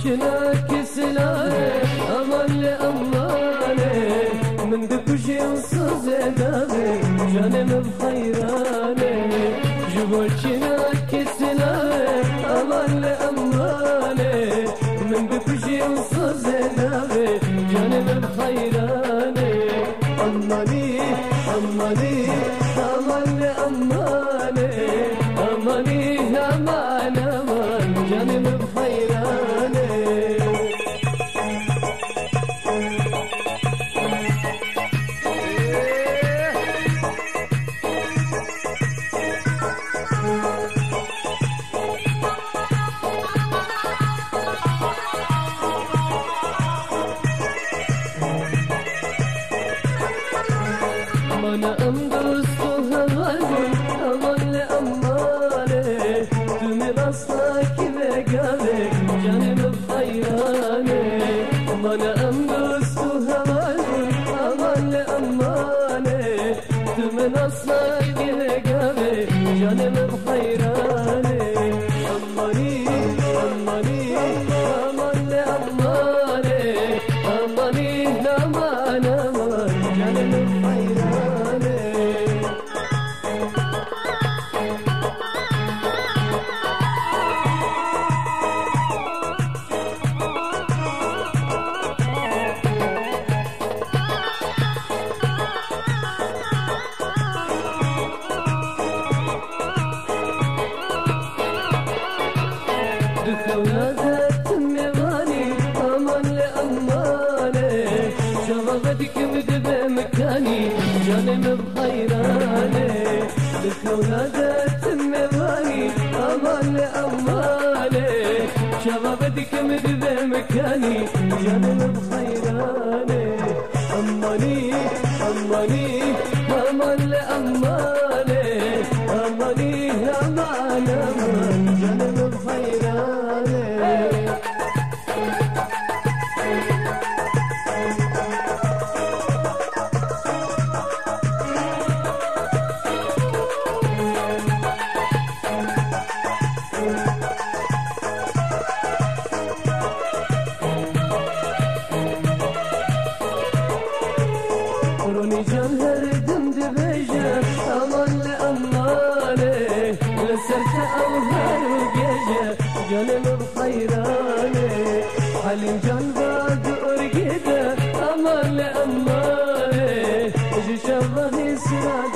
جبوشنا كسلاني أمان لأماني من دكوشي وصوز دامي جانم بخيراني جبوشنا كسلاني بقالي جانب بخيراني جانب بخيراني دخلنا ذات النيراني أمان لأماني شغفتك مدبع مكاني جانب بخيراني أماني أماني أمان لأماني أماني أمان أمان. جانب لأماني لسرت أوهار وجيجة جانب بخيراني حليم جان بعد أرقيدة أمان لأماني جي شبهي سراد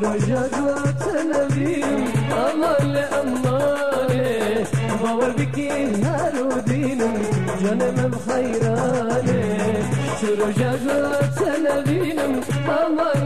ترجع وتنبيم أمان لأماني باور ترجع وتنبيم أمان